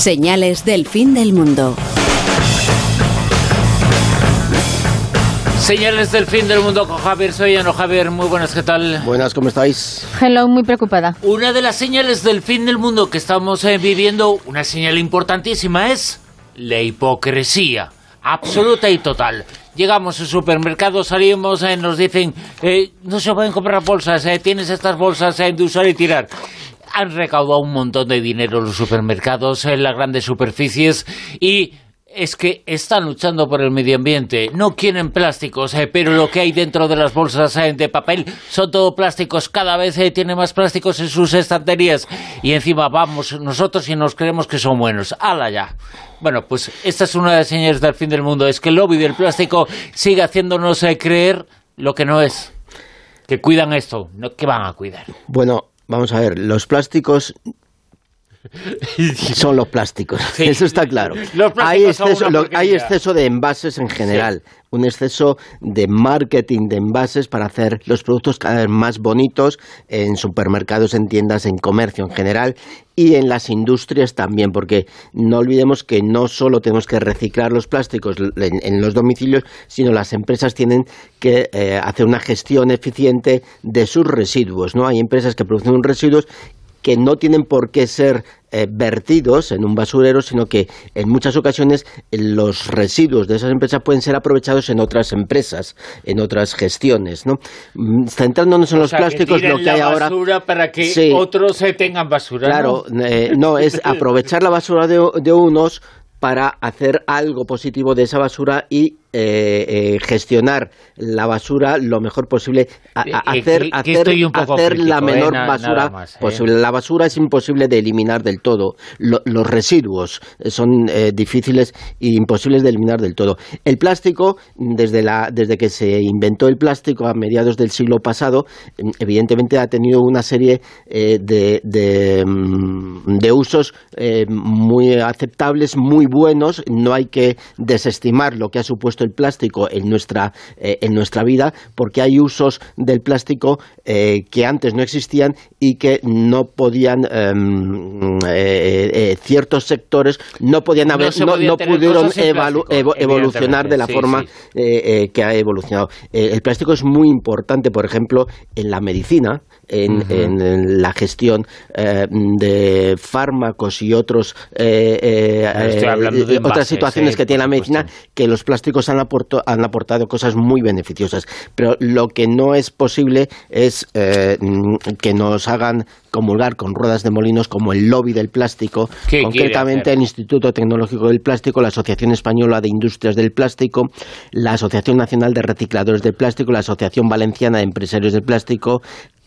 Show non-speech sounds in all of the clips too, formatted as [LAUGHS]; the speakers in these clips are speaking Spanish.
Señales del fin del mundo. Señales del fin del mundo con Javier Soyano. Javier, muy buenas, ¿qué tal? Buenas, ¿cómo estáis? Hello, muy preocupada. Una de las señales del fin del mundo que estamos eh, viviendo, una señal importantísima es la hipocresía absoluta y total. Llegamos al supermercado, salimos, eh, nos dicen, eh, no se pueden comprar bolsas, tienes estas bolsas de usar y tirar han recaudado un montón de dinero los supermercados, en las grandes superficies y es que están luchando por el medio ambiente. No quieren plásticos, eh, pero lo que hay dentro de las bolsas eh, de papel son todo plásticos. Cada vez eh, tiene más plásticos en sus estanterías. Y encima vamos nosotros y nos creemos que son buenos. ¡Hala ya! Bueno, pues esta es una de las señales del fin del mundo. Es que el lobby del plástico sigue haciéndonos creer lo que no es. Que cuidan esto. No, ¿Qué van a cuidar? Bueno, vamos a ver. Los plásticos [LAUGHS] son los plásticos. Eso está claro. Hay exceso, hay exceso, de envases en general, un exceso de marketing de envases para hacer los productos cada vez más bonitos en supermercados, en tiendas, en comercio en general y en las industrias también, porque no olvidemos que no solo tenemos que reciclar los plásticos en, los domicilios, sino las empresas tienen que eh, hacer una gestión eficiente de sus residuos. ¿no? Hay empresas que producen residuos que no tienen por qué ser eh, vertidos en un basurero, sino que en muchas ocasiones los residuos de esas empresas pueden ser aprovechados en otras empresas, en otras gestiones. ¿no? Mm, centrándonos en los plásticos, lo que hay ahora. basura para que otros se tengan basura. Claro, ¿no? Eh, no, es aprovechar la basura de, de unos para hacer algo positivo de esa basura y eh, eh, gestionar la basura lo mejor posible, hacer, hacer, la menor basura posible. La basura es imposible de eliminar del todo. los residuos son eh, difíciles e imposibles de eliminar del todo. El plástico, desde, la, desde que se inventó el plástico a mediados del siglo pasado, evidentemente ha tenido una serie de, de, mm, de, usos muy aceptables, muy buenos. No hay que desestimar lo que ha supuesto el plástico en nuestra, eh, en nuestra vida, porque hay usos del plástico eh, que antes no existían y que no podían, em, eh, ciertos sectores no podían haber, no, pudieron evolucionar de la forma que ha evolucionado. el plástico es muy importante, por ejemplo, en la medicina, en, en la gestión de fármacos y otros otras situaciones que tiene la medicina que los plásticos han, han aportado cosas muy beneficiosas. Pero lo que no es posible es eh, que nos hagan comulgar con ruedas de molinos como el lobby del plástico, concretamente el Instituto Tecnológico del Plástico, la Asociación Española de Industrias del Plástico, la Asociación Nacional de Recicladores del Plástico, la Asociación Valenciana de Empresarios del Plástico,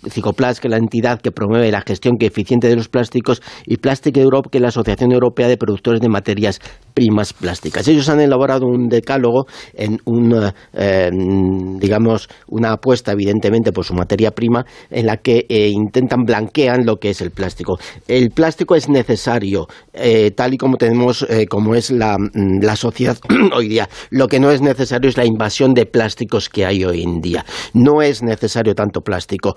Cicoplas, que es la entidad que promueve la gestión eficiente de los plásticos, y Plastic Europe, que es la Asociación Europea de Productores de Materias Primas Plásticas. Ellos han elaborado un decálogo en un, eh, digamos, una apuesta, evidentemente, por su materia prima, en la que eh, intentan blanquear lo que es el plástico. El plástico es necesario, eh, tal y como tenemos, como es la, mm, sociedad [CLEARS THROAT] hoy día. Lo que no es necesario es la invasión de plásticos que hay hoy en día. No es necesario tanto plástico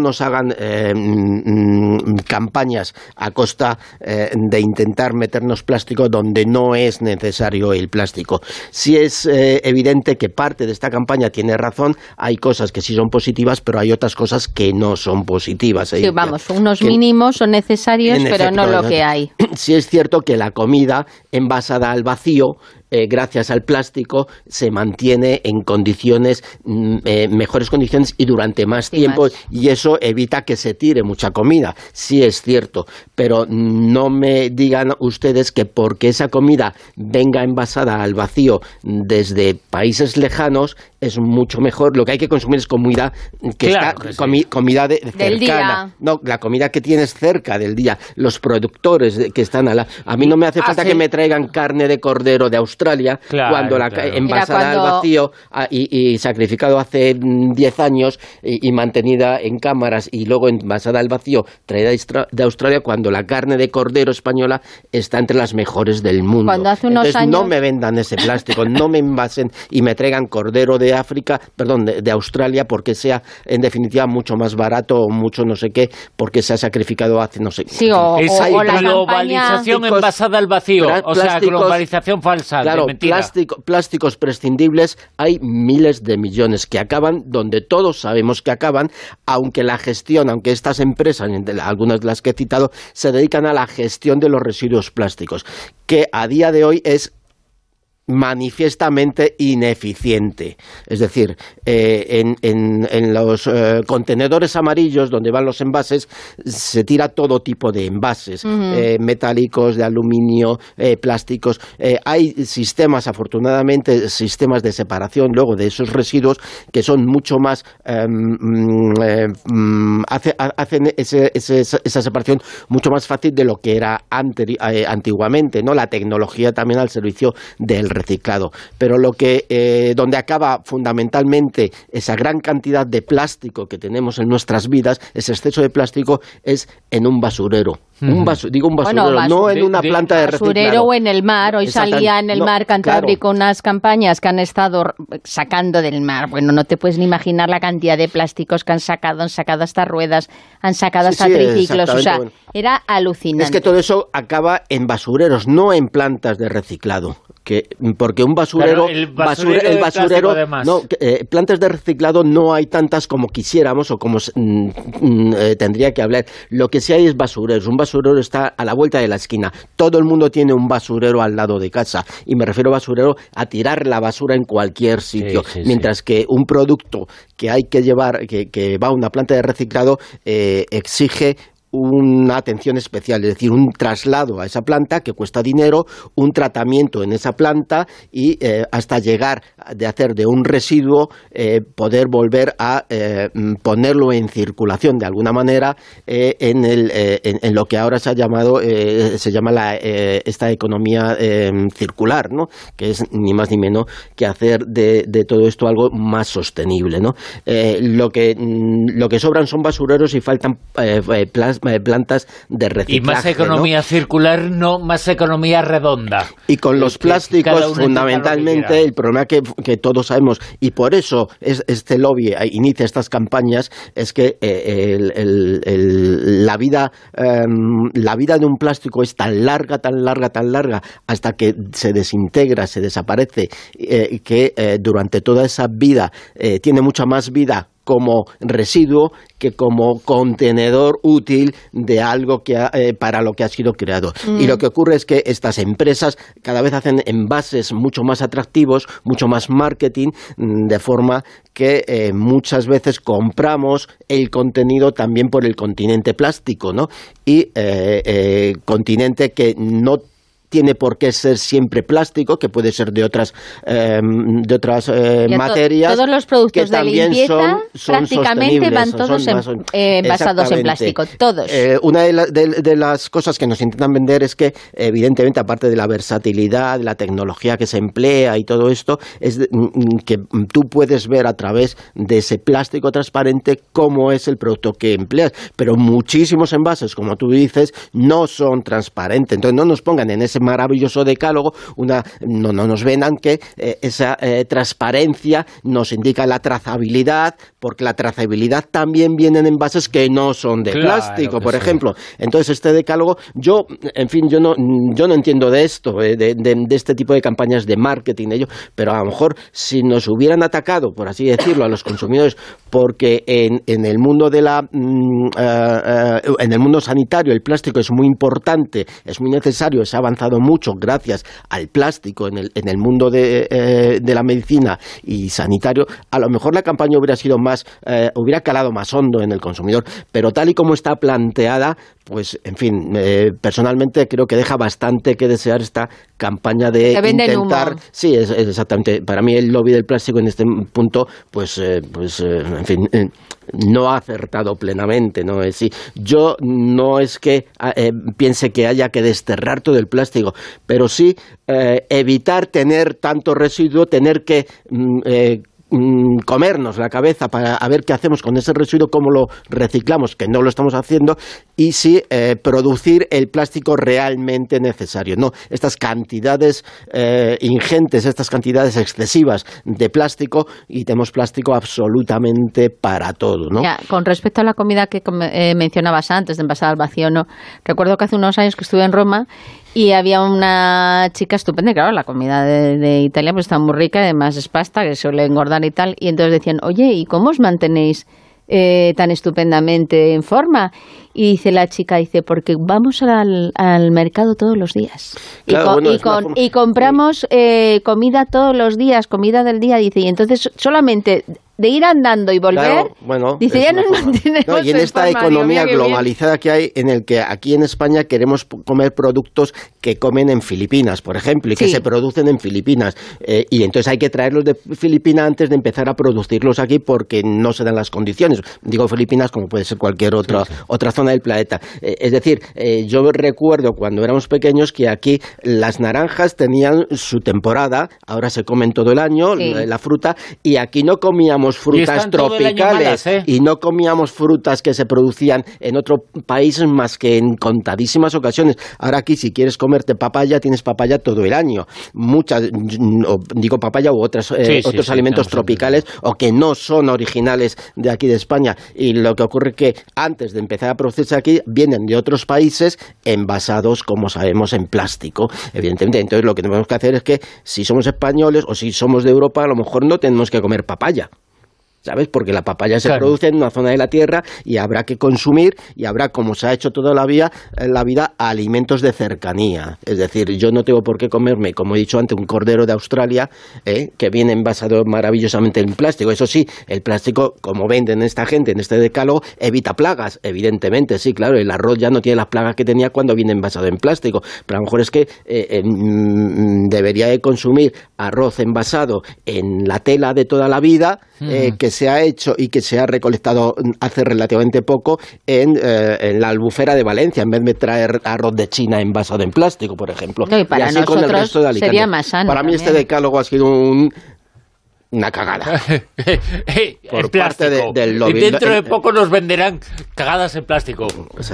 nos hagan eh, mm, campañas a costa eh, de intentar meternos plástico donde no es necesario el plástico. Si es eh, evidente que parte de esta campaña tiene razón, hay cosas que sí son positivas, pero hay otras cosas que no son positivas. Sí, vamos, unos mínimos son necesarios, pero no lo que hay. [CLEARS THROAT] Sí es cierto que la comida envasada al vacío eh, gracias al plástico, se mantiene en condiciones, mm, eh, mejores condiciones y durante más tiempo, y eso evita que se tire mucha comida. Sí es cierto, pero no me digan ustedes que porque esa comida venga envasada al vacío desde países lejanos, es mucho mejor. Lo que hay que consumir es comida que está comida de, cercana. No, la comida que tienes cerca del día. Los productores que están a la. A mí no me hace falta que me traigan carne de cordero de Australia cuando la envasada al vacío ah, y, sacrificado hace 10 años y, mantenida en cámaras y luego envasada al vacío traída de Australia cuando la carne de cordero española está entre las mejores del mundo. Cuando hace unos Entonces, no me vendan ese plástico, no me envasen y me traigan cordero de de África, perdón, de, Australia, porque sea en definitiva mucho más barato o mucho no sé qué, porque se ha sacrificado hace no sé. Sí, o, la globalización envasada al vacío, o sea, globalización falsa, claro, plásticos prescindibles hay miles de millones que acaban donde todos sabemos que acaban, aunque la gestión, aunque estas empresas, algunas de las que he citado, se dedican a la gestión de los residuos plásticos, que a día de hoy es manifiestamente ineficiente. Es decir, eh, en, los eh, contenedores amarillos donde van los envases se tira todo tipo de envases, eh, metálicos, de aluminio, plásticos. hay sistemas, afortunadamente, sistemas de separación luego de esos residuos que son mucho más... Em, mm, mm, hacen esa separación mucho más fácil de lo que era antiguamente. ¿no? La tecnología también al servicio del reciclado. Pero lo que, eh, donde acaba fundamentalmente esa gran cantidad de plástico que tenemos en nuestras vidas, ese exceso de plástico, es en un basurero. Un digo un basurero, no en una planta de, reciclado. Basurero o en el mar. Hoy salía en el mar Cantábrico unas campañas que han estado sacando del mar. Bueno, no te puedes ni imaginar la cantidad de plásticos que han sacado. Han sacado hasta ruedas, han sacado hasta triciclos. O sea, era alucinante. Es que todo eso acaba en basureros, no en plantas de reciclado que porque un basurero, el basurero, no eh, plantas de reciclado no hay tantas como quisiéramos o como mm, mm, eh, tendría que hablar. Lo que sí hay es basureros. Un basurero está a la vuelta de la esquina. Todo el mundo tiene un basurero al lado de casa. Y me refiero a basurero a tirar la basura en cualquier sitio. mientras que un producto que hay que llevar que, que va a una planta de reciclado eh, exige una atención especial, es decir, un traslado a esa planta que cuesta dinero, un tratamiento en esa planta y eh, hasta llegar de hacer de un residuo eh, poder volver a eh, ponerlo en circulación de alguna manera en, el, en, lo que ahora se ha llamado se llama la, esta economía circular, ¿no? que es ni más ni menos que hacer de, de todo esto algo más sostenible. ¿no? lo, que, mm, lo que sobran son basureros y faltan plantas de reciclaje. Y más economía circular, no más economía redonda. Y con los plásticos, fundamentalmente, el problema que, que, todos sabemos, y por eso es, este lobby inicia estas campañas, es que eh, la, vida, em, la vida de un plástico es tan larga, tan larga, tan larga, hasta que se desintegra, se desaparece, eh, que eh, durante toda esa vida tiene mucha más vida como residuo que como contenedor útil de algo que eh, para lo que ha sido creado. Y lo mm. que ocurre es que estas empresas cada vez hacen envases mucho más atractivos, mucho más marketing, mm, de forma que eh, muchas veces compramos el contenido también por el continente plástico, ¿no? Y eh, continente que no tiene por qué ser siempre plástico, que puede ser de otras, em, de otras eh, materias. todos los productos de limpieza prácticamente van todos eh, basados en plástico, todos. Eh, una de, las cosas que nos intentan vender es que, evidentemente, aparte de la versatilidad, de la tecnología que se emplea y todo esto, es mm, mm, que tú puedes ver a través de ese plástico transparente cómo es el producto que empleas. Pero muchísimos envases, como tú dices, no son transparentes. Entonces, no nos pongan en ese maravilloso decálogo, una, no, no nos vendan que eh, esa eh, transparencia nos indica la trazabilidad, porque la trazabilidad también viene en envases que no son de plástico, por ejemplo. Entonces, este decálogo, yo, en fin, yo no, yo no entiendo de esto, eh, de, de, este tipo de campañas de marketing, ello, pero a lo mejor si nos hubieran atacado, por así decirlo, a los consumidores, porque en, en el mundo de la, mm, en el mundo sanitario el plástico es muy importante, es muy necesario, se ha avanzado mucho gracias al plástico en el, en el mundo de, eh, de, la medicina y sanitario, a lo mejor la campaña hubiera sido más, eh, hubiera calado más hondo en el consumidor, pero tal y como está planteada, pues, en fin, eh, personalmente creo que deja bastante que desear esta campaña de intentar... Sí, es, exactamente. Para mí el lobby del plástico en este punto, pues, pues en fin, no ha acertado plenamente, ¿no? Es yo no es que piense que haya que desterrar todo el plástico, pero sí eh, evitar tener tanto residuo, tener que mm, comernos la cabeza para ver qué hacemos con ese residuo, cómo lo reciclamos, que no lo estamos haciendo, y sí eh, producir el plástico realmente necesario. No, estas cantidades eh, ingentes, estas cantidades excesivas de plástico, y tenemos plástico absolutamente para todo. ¿no? con respecto a la comida que eh, mencionabas antes, de envasada al vacío, no. Recuerdo que hace unos años que estuve en Roma y había una chica estupenda, claro, la comida de, Italia pues está muy rica, además es pasta, que suele engordar y tal, y entonces decían, oye, ¿y cómo os mantenéis eh, tan estupendamente en forma? Y dice la chica, dice, porque vamos al, al mercado todos los días. y, compramos eh, comida todos los días, comida del día, dice, y entonces solamente de ir andando y volver, bueno, dice, ya nos [LAUGHS] mantenemos Y en esta economía globalizada que hay, en el que aquí en España queremos comer productos que comen en Filipinas, por ejemplo, y que se producen en Filipinas. Eh, y entonces hay que traerlos de Filipinas antes de empezar a producirlos aquí porque no se dan las condiciones. Digo Filipinas como puede ser cualquier otra, otra zona del planeta. Eh, es decir, eh, yo recuerdo cuando éramos pequeños que aquí las naranjas tenían su temporada, ahora se comen todo el año, la fruta, y aquí no comíamos frutas tropicales ¿eh? y no comíamos frutas que se producían en otro país más que en contadísimas ocasiones. Ahora aquí si quieres comerte papaya, tienes papaya todo el año. Muchas, digo papaya u otras, eh, otros alimentos tropicales o que no son originales de aquí de España. Y lo que ocurre es que antes de empezar a aquí, vienen de otros países envasados, como sabemos, en plástico, evidentemente. Entonces lo que tenemos que hacer es que si somos españoles o si somos de Europa, a lo mejor no tenemos que comer papaya. ¿Sabes? Porque la papaya se produce en una zona de la tierra y habrá que consumir y habrá, como se ha hecho toda la vida, eh, la vida alimentos de cercanía. Es decir, yo no tengo por qué comerme, como he dicho antes, un cordero de Australia ¿eh? que viene envasado maravillosamente en plástico. Eso sí, el plástico, como venden esta gente en este decálogo, evita plagas, evidentemente, sí, claro, el arroz ya no tiene las plagas que tenía cuando viene envasado en plástico, pero a lo mejor es que eh, mm, debería de consumir arroz envasado en la tela de toda la vida, que se ha hecho y que se ha recolectado hace relativamente poco en, eh, la albufera de Valencia, en vez de traer arroz de China envasado en plástico, por ejemplo. y, para así con el resto de Sería más sano Para mí este decálogo ha sido un una cagada. [LAUGHS] por parte del lobby. Y dentro de poco nos venderán cagadas en plástico.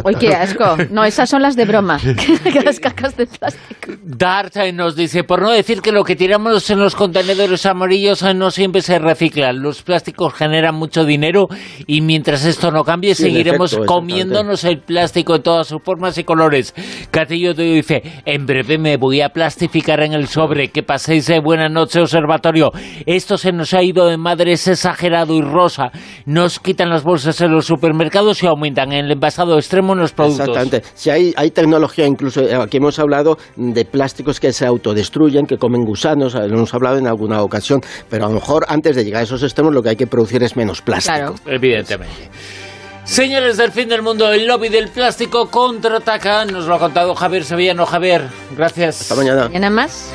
Uy, qué asco. No, esas son las de broma. [LAUGHS] [LAUGHS] las cajas de plástico. Dart nos dice, por no decir que lo que tiramos en los contenedores amarillos no siempre se recicla. Los plásticos generan mucho dinero y mientras esto no cambie seguiremos comiéndonos el plástico en todas sus formas y colores. Catillo te dice, en breve me voy a plastificar en el sobre. Que paséis de buena noche, observatorio. Esto se nos ha ido de madre, es exagerado y rosa. Nos quitan las bolsas en los supermercados y aumentan en el envasado extremo en los productos. Exactamente. Si hay, hay tecnología, incluso eh, aquí hemos hablado de plásticos que se autodestruyen, que comen gusanos, eh, lo hemos hablado en alguna ocasión, pero a lo mejor antes de llegar a esos extremos lo que hay que producir es menos plástico. Claro. Evidentemente. Señores del fin del mundo, el lobby del plástico contraataca. Nos lo ha contado Javier Sevillano. Javier, gracias. Hasta mañana. Mañana más.